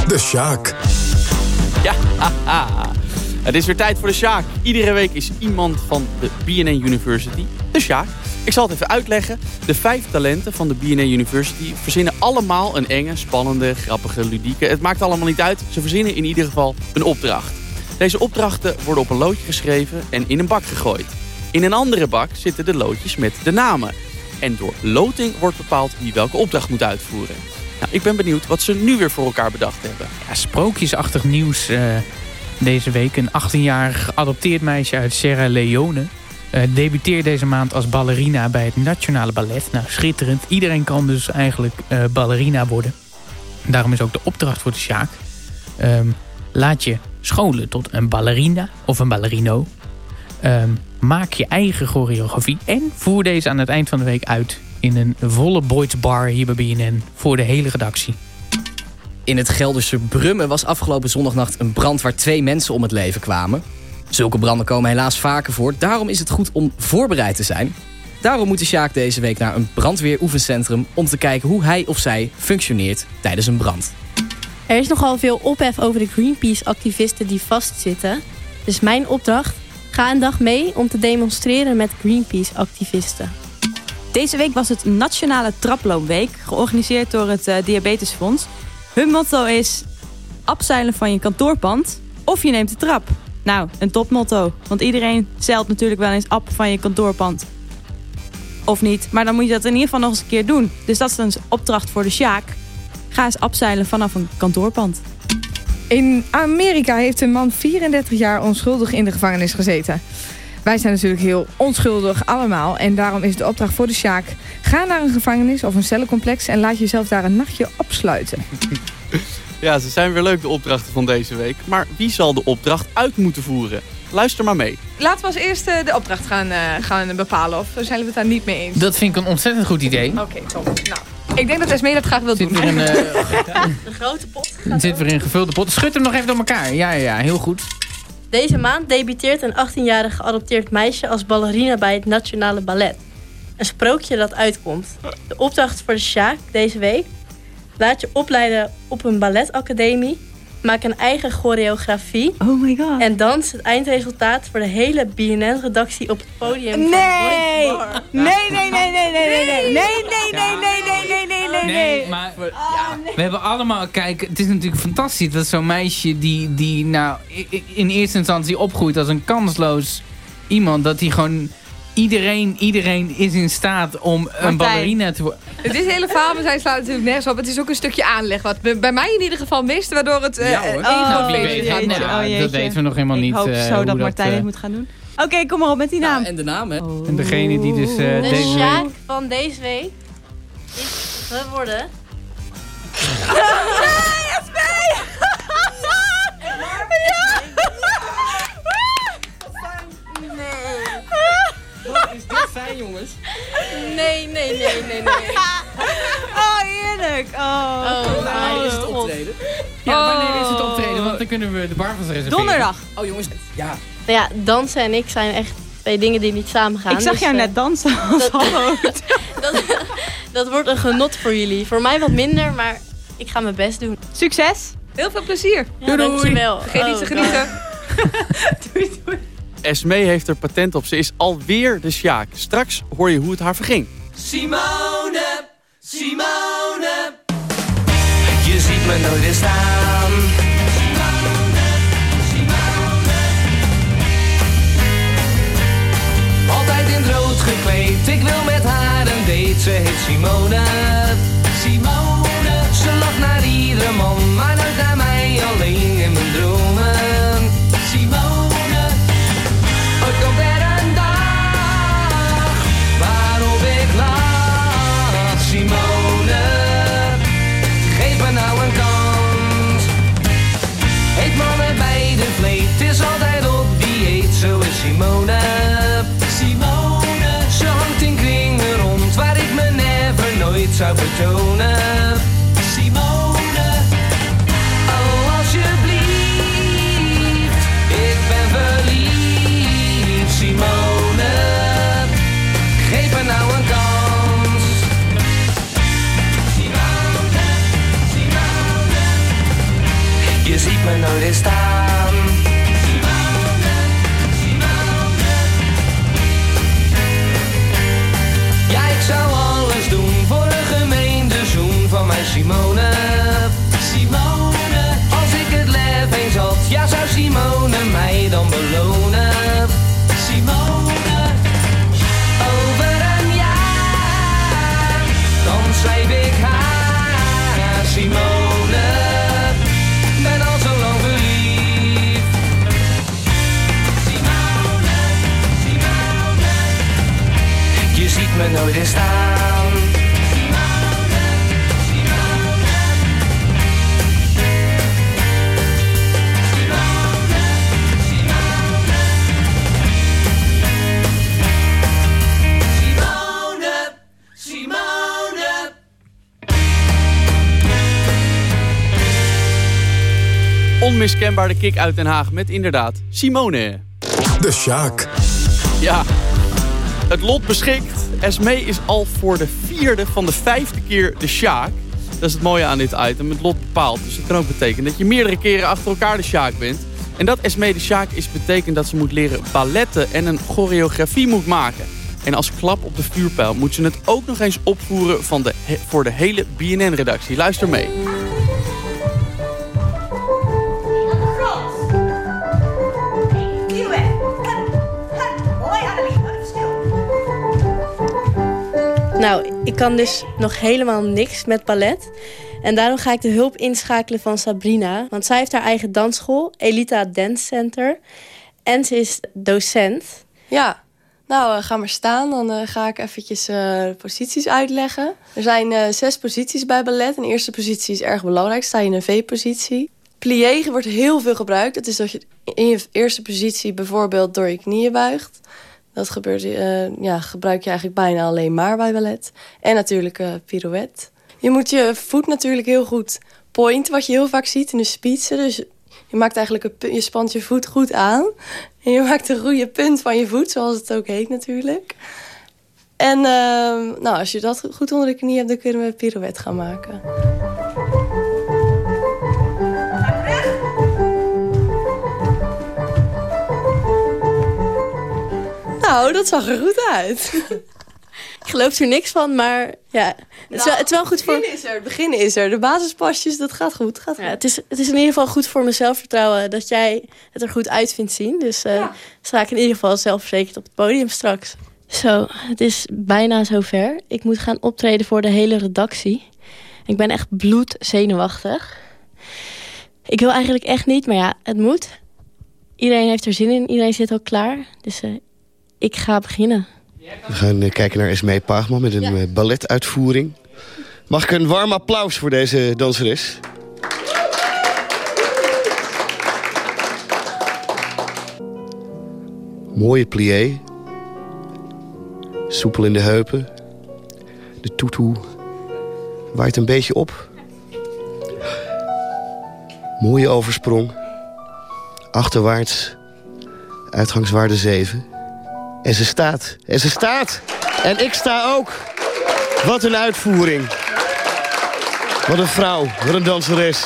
De Sjaak. Ja, haha. Het is weer tijd voor de Sjaak. Iedere week is iemand van de BNN University de Sjaak. Ik zal het even uitleggen. De vijf talenten van de BNN University verzinnen allemaal een enge, spannende, grappige, ludieke. Het maakt allemaal niet uit. Ze verzinnen in ieder geval een opdracht. Deze opdrachten worden op een loodje geschreven en in een bak gegooid. In een andere bak zitten de loodjes met de namen. En door loting wordt bepaald wie welke opdracht moet uitvoeren. Nou, ik ben benieuwd wat ze nu weer voor elkaar bedacht hebben. Ja, sprookjesachtig nieuws eh, deze week. Een 18-jarig geadopteerd meisje uit Sierra Leone... eh, debuteert deze maand als ballerina bij het Nationale Ballet. Nou, schitterend. Iedereen kan dus eigenlijk eh, ballerina worden. Daarom is ook de opdracht voor de Sjaak. Ehm, laat je scholen tot een ballerina of een ballerino. Ehm, maak je eigen choreografie en voer deze aan het eind van de week uit... in een volle Boyd's Bar hier bij BNN voor de hele redactie. In het Gelderse Brummen was afgelopen zondagnacht een brand waar twee mensen om het leven kwamen. Zulke branden komen helaas vaker voor, daarom is het goed om voorbereid te zijn. Daarom moet de Sjaak deze week naar een brandweeroefencentrum om te kijken hoe hij of zij functioneert tijdens een brand. Er is nogal veel ophef over de Greenpeace-activisten die vastzitten. Dus mijn opdracht, ga een dag mee om te demonstreren met Greenpeace-activisten. Deze week was het Nationale Traploopweek, georganiseerd door het eh, Diabetesfonds. Hun motto is afzeilen van je kantoorpand of je neemt de trap. Nou, een topmotto, want iedereen zeilt natuurlijk wel eens af van je kantoorpand. Of niet, maar dan moet je dat in ieder geval nog eens een keer doen. Dus dat is een opdracht voor de Sjaak. Ga eens afzeilen vanaf een kantoorpand. In Amerika heeft een man 34 jaar onschuldig in de gevangenis gezeten. Wij zijn natuurlijk heel onschuldig allemaal. En daarom is de opdracht voor de Sjaak... ga naar een gevangenis of een cellencomplex... en laat jezelf daar een nachtje opsluiten. *laughs* Ja, ze zijn weer leuk, de opdrachten van deze week. Maar wie zal de opdracht uit moeten voeren? Luister maar mee. Laten we als eerste de opdracht gaan, eh, gaan bepalen. Of zijn we het daar niet mee eens? Dat vind ik een ontzettend goed idee. Oké, top. Nou, ik denk dat Esmee dat graag wil Zit doen. weer een, eh, *laughs* De grote pot. Er zit weer een gevulde pot. Schud hem nog even door elkaar. Ja, ja, ja, heel goed. Deze maand debuteert een 18-jarig geadopteerd meisje als ballerina bij het Nationale Ballet. Een sprookje dat uitkomt. De opdracht voor de Sjaak deze week. Laat je opleiden op een balletacademie. Maak een eigen choreografie. Oh my god. En dans het eindresultaat voor de hele BNN-redactie op het podium. van Nee! Nee, nee, nee, nee, nee, nee, nee, nee, nee, nee, nee, nee, nee, nee, nee, Nee, nee. maar we hebben allemaal... Kijk, het is natuurlijk fantastisch dat zo'n meisje die, die nou in eerste instantie opgroeit als een kansloos iemand, dat die gewoon... Iedereen, iedereen is in staat om een ballerina te worden. Het is hele verhaal, maar zij slaat natuurlijk nergens op. Het is ook een stukje aanleg, wat bij mij in ieder geval mist, waardoor het eh Ja, hoor. één Nou, weet. gaat Nou, dat Oh, jeetje. weten we nog helemaal niet, Ik hoop eh, zo hoe dat Martijn eh, het moet gaan doen. Oké, kom maar op met die naam. En de naam, hè? En degene die dus eh, De deze Sjaak week... van deze week is geworden... *laughs* Wat is dit fijn, jongens? Nee, nee, nee, nee, nee. *laughs* Oh, heerlijk. Oh, Oh, Wanneer is het optreden? Ja, wanneer is het optreden? Want dan kunnen we de bar van ze reserveren. Donderdag. Oh, jongens. Ja. Ja, dansen en ik zijn echt twee dingen die niet samen gaan. Ik zag Dus, jou eh, net dansen als hallo. *laughs* dat, dat wordt een genot voor jullie. Voor mij wat minder, maar ik ga mijn best doen. Succes. Heel veel plezier. Ja, dankjewel. Vergeet niet te Oh, genieten. *laughs* Esmee heeft er patent op. Ze is alweer de Sjaak. Straks hoor je hoe het haar verging. Simone, Simone. Je ziet me nooit weer staan. Altijd in het rood gekleed, ik wil met haar een date. Ze heet Simone. Simone. De kick uit Den Haag met inderdaad Simone. De Sjaak. Ja, het lot beschikt. Esmee is al voor de vierde van de vijfde keer de Sjaak. Dat is het mooie aan dit item. Het lot bepaalt. Dus het kan ook betekenen dat je meerdere keren achter elkaar de Sjaak bent. En dat Esmee de Sjaak is, betekent dat ze moet leren balletten en een choreografie moet maken. En als klap op de vuurpijl moet ze het ook nog eens opvoeren van de, voor de hele BNN-redactie. Luister mee. Nou, ik kan dus nog helemaal niks met ballet. En daarom ga ik de hulp inschakelen van Sabrina. Want zij heeft haar eigen dansschool, Elita Dance Center. En ze is docent. Ja, nou eh, ga maar staan. Dan eh, ga ik eventjes eh, posities uitleggen. Er zijn zes posities bij ballet. En eerste positie is erg belangrijk. Sta je in een V-positie. Plié wordt heel veel gebruikt. Dat is dat je in je eerste positie bijvoorbeeld door je knieën buigt. Dat gebeurt, eh, ja, gebruik je eigenlijk bijna alleen maar bij ballet. En natuurlijk eh pirouette. Je moet je voet natuurlijk heel goed point, wat je heel vaak ziet in de spitsen. Dus je maakt eigenlijk je spant je voet goed aan. En je maakt een goede punt van je voet, zoals het ook heet natuurlijk. En ehm, nou, als je dat goed onder de knie hebt, dan kunnen we pirouette gaan maken. Nou, dat zag er goed uit. *laughs* Ik geloof er niks van, maar ja, het, is, wel, het is wel goed voor... Het begin is er, het begin is er. De basispasjes, dat gaat goed. Gaat goed. Ja, het, is, het is in ieder geval goed voor mijn zelfvertrouwen dat jij het er goed uit vindt zien. Dus eh sta ik in ieder geval zelfverzekerd op het podium straks. Zo, het is bijna zover. Ik moet gaan optreden voor de hele redactie. Ik ben echt bloedzenuwachtig. Ik wil eigenlijk echt niet, maar ja, het moet. Iedereen heeft er zin in, iedereen zit al klaar. Dus eh, ik ga beginnen. We gaan eh, kijken naar Esmee Paagman met een eh, balletuitvoering. Mag ik een warm applaus voor deze danseres? Mooie plié. Soepel in de heupen. De toetoe waait een beetje op. Mooie oversprong. Achterwaarts. Uitgangswaarde 7. En ze staat. En ze staat. En ik sta ook. Wat een uitvoering. Wat een vrouw. Wat een danseres.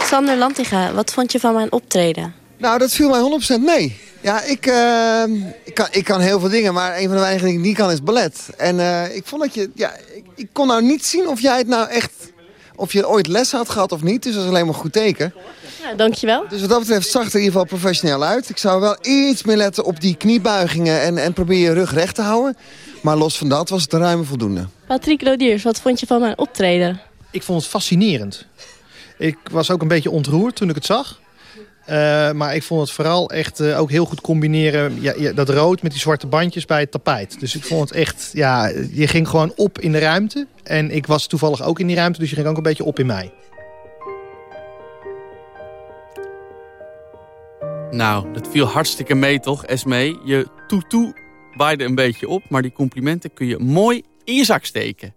Sander Lantinga, wat vond je van mijn optreden? Nou, dat viel mij 100% mee. Ja, ik, eh, ik, kan, ik kan heel veel dingen, maar een van de weinige dingen die ik niet kan is ballet. En eh, ik vond dat je, ja, ik, ik kon nou niet zien of jij het nou echt, of je ooit les had gehad of niet. Dus dat is alleen maar een goed teken. Ja, dankjewel. Dus wat dat betreft zag het er in ieder geval professioneel uit. Ik zou wel iets meer letten op die kniebuigingen en, en probeer je rug recht te houden. Maar los van dat was het een ruime voldoende. Patrick Lodiers, wat vond je van mijn optreden? Ik vond het fascinerend. Ik was ook een beetje ontroerd toen ik het zag. Eh, maar ik vond het vooral echt eh, ook heel goed combineren. Ja, ja, dat rood met die zwarte bandjes bij het tapijt. Dus ik vond het echt, ja, je ging gewoon op in de ruimte. En ik was toevallig ook in die ruimte, dus je ging ook een beetje op in mij. Nou, dat viel hartstikke mee toch, Esmee? Je toetoe waaide een beetje op, maar die complimenten kun je mooi in je zak steken.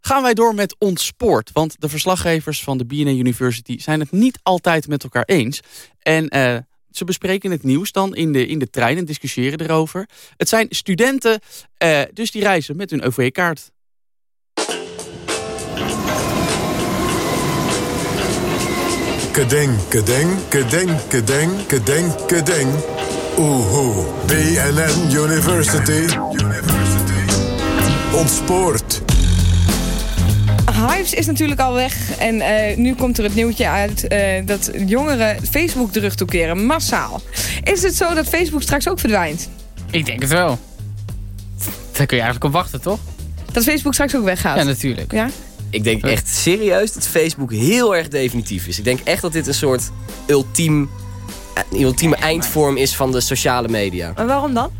Gaan wij door met ons sport, want de verslaggevers van de BNN University zijn het niet altijd met elkaar eens. En eh, ze bespreken het nieuws dan in de, in de trein en discussiëren erover. Het zijn studenten, eh, dus die reizen met hun OV-kaart. Kedeng, kedeng, kedeng, kedeng, kedeng, kedeng. Oehoe. BNN University. Ontspoort. Hives is natuurlijk al weg. En eh, nu komt er het nieuwtje uit eh, dat jongeren Facebook terug toekeren. Massaal. Is het zo dat Facebook straks ook verdwijnt? Ik denk het wel. Daar kun je eigenlijk op wachten, toch? Dat Facebook straks ook weggaat? Ja, natuurlijk. Ja? Ik denk echt serieus dat Facebook heel erg definitief is. Ik denk echt dat dit een soort ultiem, eh, ultieme eindvorm is van de sociale media. Maar waarom dan?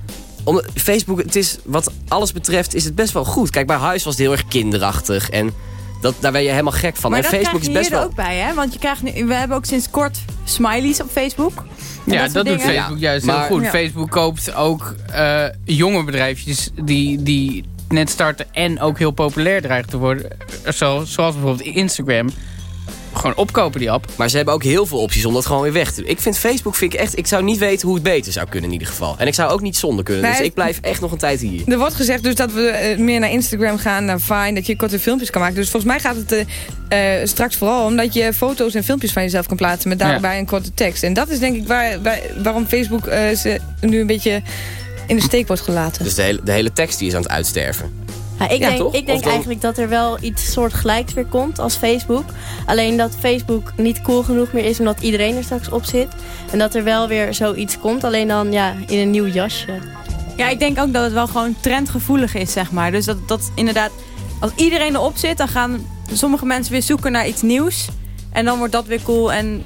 Omdat Facebook, het is, wat alles betreft, is het best wel goed. Kijk, bij Huis was het heel erg kinderachtig. En dat, daar ben je helemaal gek van. Maar en dat Facebook krijg je is best hier wel... ook bij, hè? Want je krijgt nu, we hebben ook sinds kort smileys op Facebook. En Ja, dat doet. Facebook juist heel Maar- goed. Ja. Facebook koopt ook eh, jonge bedrijfjes die, die net starten en ook heel populair dreigen te worden. Zo, zoals bijvoorbeeld Instagram. Gewoon opkopen die app. Maar ze hebben ook heel veel opties om dat gewoon weer weg te doen. Ik vind Facebook, vind ik echt, ik zou niet weten hoe het beter zou kunnen in ieder geval. En ik zou ook niet zonder kunnen. Nee, dus ik blijf echt nog een tijd hier. Er wordt gezegd dus dat we eh, meer naar Instagram gaan, naar Vine, dat je korte filmpjes kan maken. Dus volgens mij gaat het eh, eh, straks vooral om dat je foto's en filmpjes van jezelf kan plaatsen met daarbij een korte tekst. En dat is denk ik waar, waar- waarom Facebook eh, ze nu een beetje in de steek wordt gelaten. Dus de hele, de hele tekst die is aan het uitsterven. Ja, ik Ja, denk, toch? ik denk dan- eigenlijk dat er wel iets soortgelijks weer komt als Facebook. Alleen dat Facebook niet cool genoeg meer is omdat iedereen er straks op zit. En dat er wel weer zoiets komt, alleen dan ja, in een nieuw jasje. Ja, ik denk ook dat het wel gewoon trendgevoelig is, zeg maar. Dus dat, dat inderdaad, als iedereen erop zit, dan gaan sommige mensen weer zoeken naar iets nieuws. En dan wordt dat weer cool en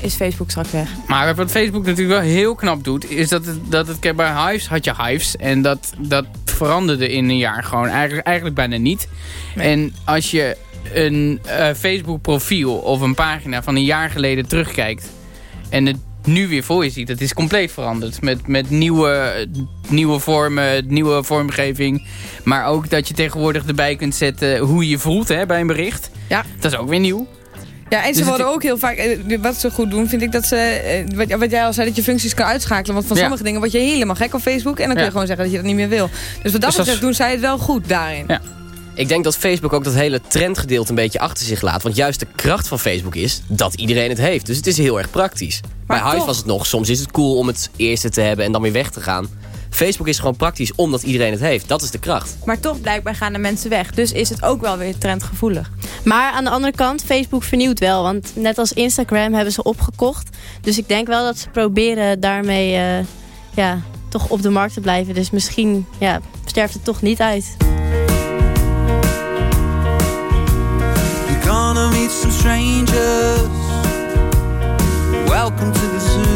is Facebook straks weg. Maar wat Facebook natuurlijk wel heel knap doet, is dat het, dat het kijk, bij Hives had je Hives. En dat, dat veranderde in een jaar gewoon eigenlijk, eigenlijk bijna niet. En als je een eh, Facebook profiel of een pagina van een jaar geleden terugkijkt. En het nu weer voor je ziet. Het is compleet veranderd. Met, met nieuwe, nieuwe vormen, nieuwe vormgeving. Maar ook dat je tegenwoordig erbij kunt zetten hoe je je voelt hè, bij een bericht. Ja. Dat is ook weer nieuw. Ja, en ze Dus het- worden ook heel vaak, eh, wat ze goed doen, vind ik dat ze, eh, wat, wat jij al zei, dat je functies kan uitschakelen. Want van Ja. sommige dingen word je helemaal gek op Facebook en dan kun je Ja. gewoon zeggen dat je dat niet meer wil. Dus wat dat Dus betreft doen zij het wel goed daarin. Ik denk dat Facebook ook dat hele trendgedeelte een beetje achter zich laat. Want juist de kracht van Facebook is dat iedereen het heeft. Dus het is heel erg praktisch. Bij Hive toch- was het nog, soms is het cool om het eerste te hebben en dan weer weg te gaan. Facebook is gewoon praktisch omdat iedereen het heeft. Dat is de kracht. Maar toch blijkbaar gaan de mensen weg. Dus is het ook wel weer trendgevoelig. Maar aan de andere kant, Facebook vernieuwt wel. Want net als Instagram hebben ze opgekocht. Dus ik denk wel dat ze proberen daarmee eh, ja, toch op de markt te blijven. Dus misschien ja, sterft het toch niet uit. You're gonna meet some strangers. Welcome to the zoo.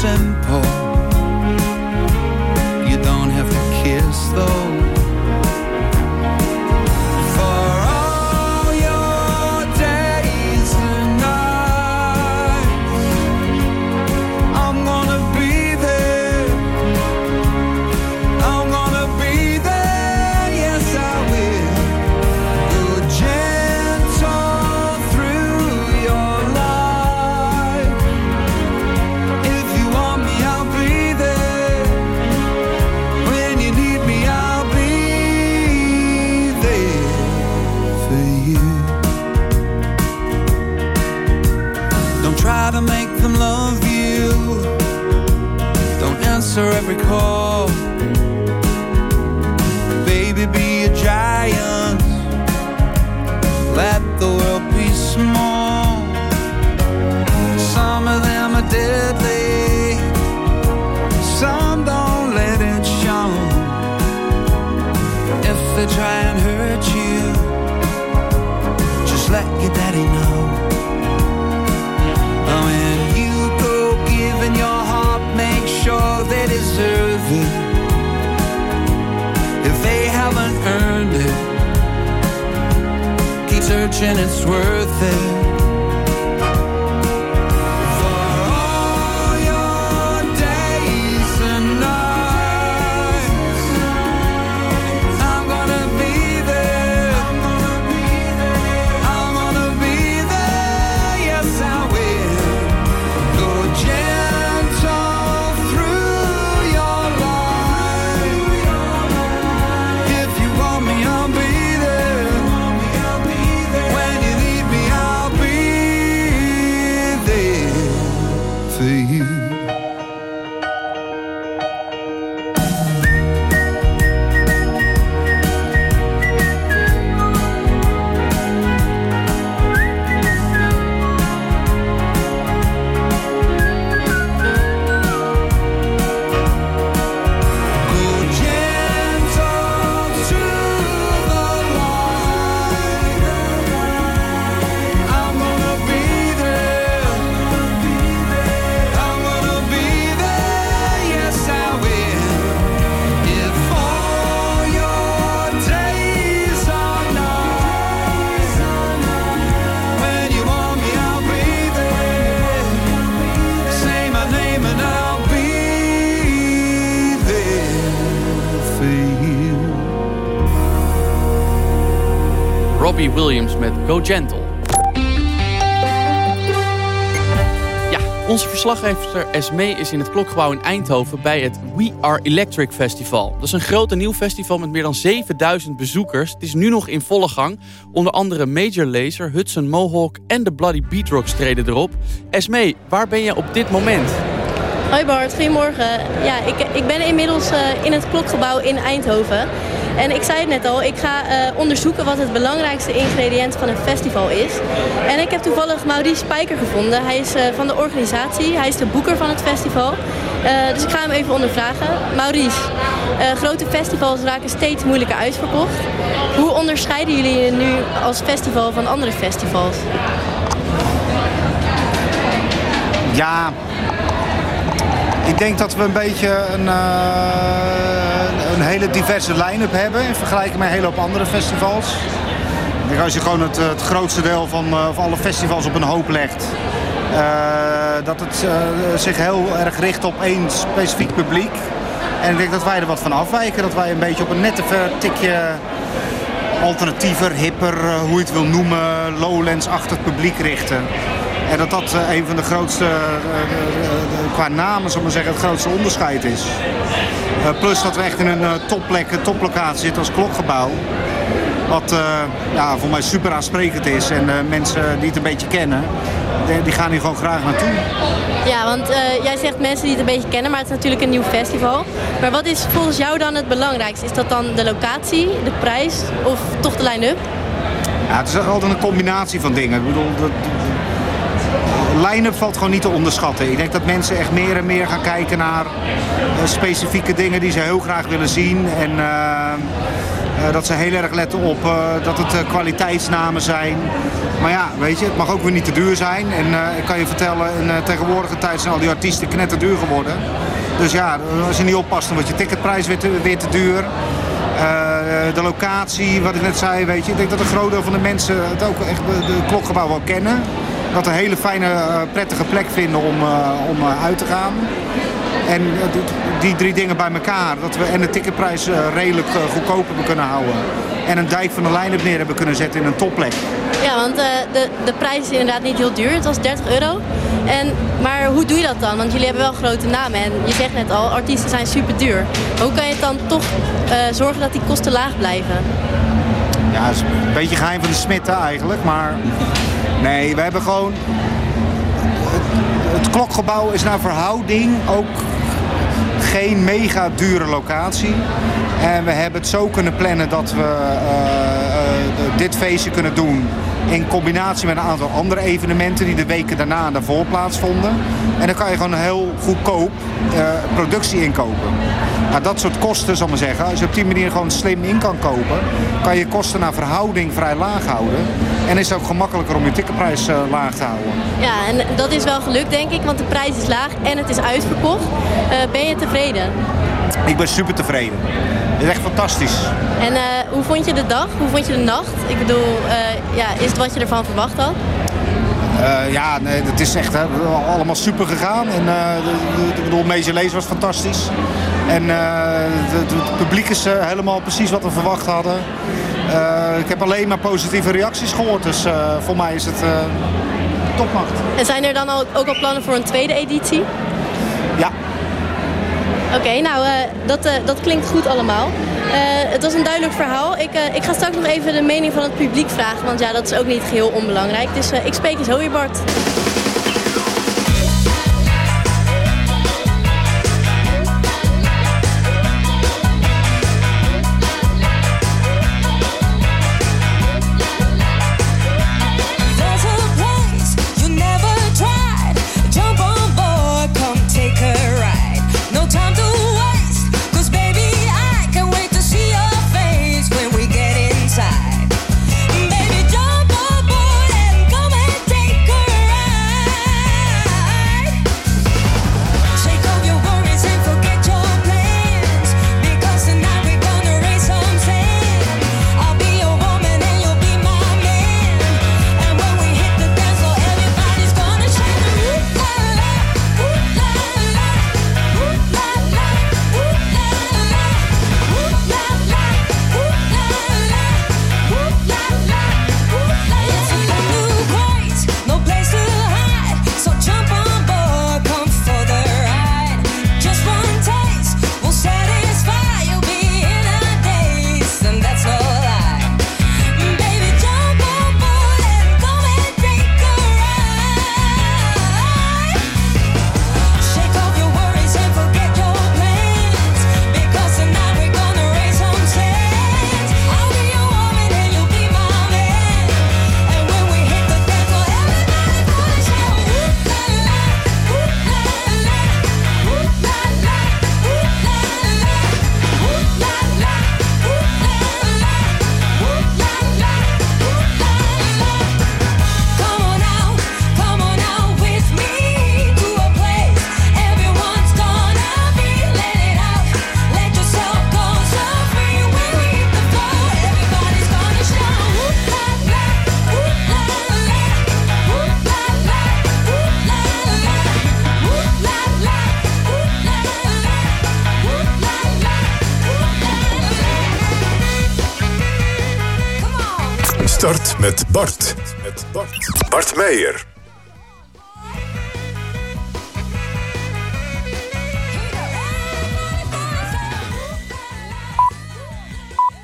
simple. Gentle. Ja, onze verslaggever Esmee is in het Klokgebouw in Eindhoven bij het We Are Electric Festival. Dat is een groot en nieuw festival met meer dan 7000 bezoekers. Het is nu nog in volle gang. Onder andere Major Lazer, Hudson Mohawk en de Bloody Beatrocks treden erop. Esmee, waar ben je op dit moment? Hoi Bart, goedemorgen. Ja, ik, ik ben inmiddels eh, in het klokgebouw in Eindhoven. En ik zei het net al, ik ga eh, onderzoeken wat het belangrijkste ingrediënt van een festival is. En ik heb toevallig Maurice Spijker gevonden. Hij is eh, van de organisatie, hij is de boeker van het festival. Eh, dus ik ga hem even ondervragen. Maurice, grote festivals raken steeds moeilijker uitverkocht. Hoe onderscheiden jullie je nu als festival van andere festivals? Ja, ik denk dat we een beetje een, een hele diverse line-up hebben in vergelijking met een hele hoop andere festivals. Als je gewoon het, het grootste deel van, eh, van alle festivals op een hoop legt, eh, dat het eh, zich heel erg richt op één specifiek publiek. En ik denk dat wij er wat van afwijken, dat wij een beetje op een nette tikje alternatiever, hipper, eh, hoe je het wil noemen, lowlands-achtig publiek richten. En dat dat eh, een van de grootste, eh, eh, qua namen, zal maar zeggen, het grootste onderscheid is. Plus dat we echt in een topplek, een toplocatie zitten als klokgebouw. Wat ja, voor mij super aansprekend is. En mensen die het een beetje kennen, die, die gaan hier gewoon graag naartoe. Ja, want jij zegt mensen die het een beetje kennen, maar het is natuurlijk een nieuw festival. Maar wat is volgens jou dan het belangrijkste? Is dat dan de locatie, de prijs of toch de line-up? Ja, het is altijd een combinatie van dingen. Ik bedoel, line-up valt gewoon niet te onderschatten. Ik denk dat mensen echt meer en meer gaan kijken naar eh, specifieke dingen die ze heel graag willen zien. En eh, eh, dat ze heel erg letten op dat het kwaliteitsnamen zijn. Maar ja, weet je, het mag ook weer niet te duur zijn. En ik kan je vertellen, in tegenwoordige tijd zijn al die artiesten knetterduur geworden. Dus ja, als je niet oppast, dan wordt je ticketprijs weer te, weer te duur. De locatie, wat ik net zei, weet je. Ik denk dat een groot deel van de mensen het ook echt de klokgebouw wel kennen. Dat een hele fijne, eh, prettige plek vinden om, eh, om eh, uit te gaan. En die, drie dingen bij elkaar, dat we en de ticketprijs redelijk goedkoop hebben kunnen houden. En een dijk van de line-up neer hebben kunnen zetten in een topplek. Ja, want de, de prijs is inderdaad niet heel duur. Het was 30 euro. En, maar hoe doe je dat dan? Want jullie hebben wel grote namen. En je zegt net al, artiesten zijn super duur. Maar hoe kan je dan toch zorgen dat die kosten laag blijven? Ja, dat is een beetje geheim van de smitten eigenlijk, maar nee, we hebben gewoon... Het, klokgebouw is naar verhouding ook geen mega dure locatie. En we hebben het zo kunnen plannen dat we eh, eh, dit feestje kunnen doen in combinatie met een aantal andere evenementen die de weken daarna aan daarvoor plaatsvonden. En dan kan je gewoon heel goedkoop eh, productie inkopen. Nou, dat soort kosten, zal ik maar zeggen, als je op die manier gewoon slim in kan kopen, kan je kosten naar verhouding vrij laag houden. En is het ook gemakkelijker om je ticketprijs eh, laag te houden. Ja, en dat is wel gelukt denk ik, want de prijs is laag en het is uitverkocht. Eh, ben je tevreden? Ik ben super tevreden. Het is echt fantastisch. En eh, hoe vond je de dag? Hoe vond je de nacht? Ik bedoel, eh, ja, is het wat je ervan verwacht had? Eh, ja, nee, het is echt hè, allemaal super gegaan. En, ik bedoel, Major Lees was fantastisch. En het publiek is helemaal precies wat we verwacht hadden. ik heb alleen maar positieve reacties gehoord. Dus voor mij is het topnacht. En zijn er dan ook al plannen voor een tweede editie? Ja, Oké, nou, eh, dat, eh, dat klinkt goed allemaal. Eh, het was een duidelijk verhaal. Ik, ik ga straks nog even de mening van het publiek vragen, want ja, dat is ook niet geheel onbelangrijk. Dus ik spreek zo weer Bart. Bart. Met Bart. Bart Meijer.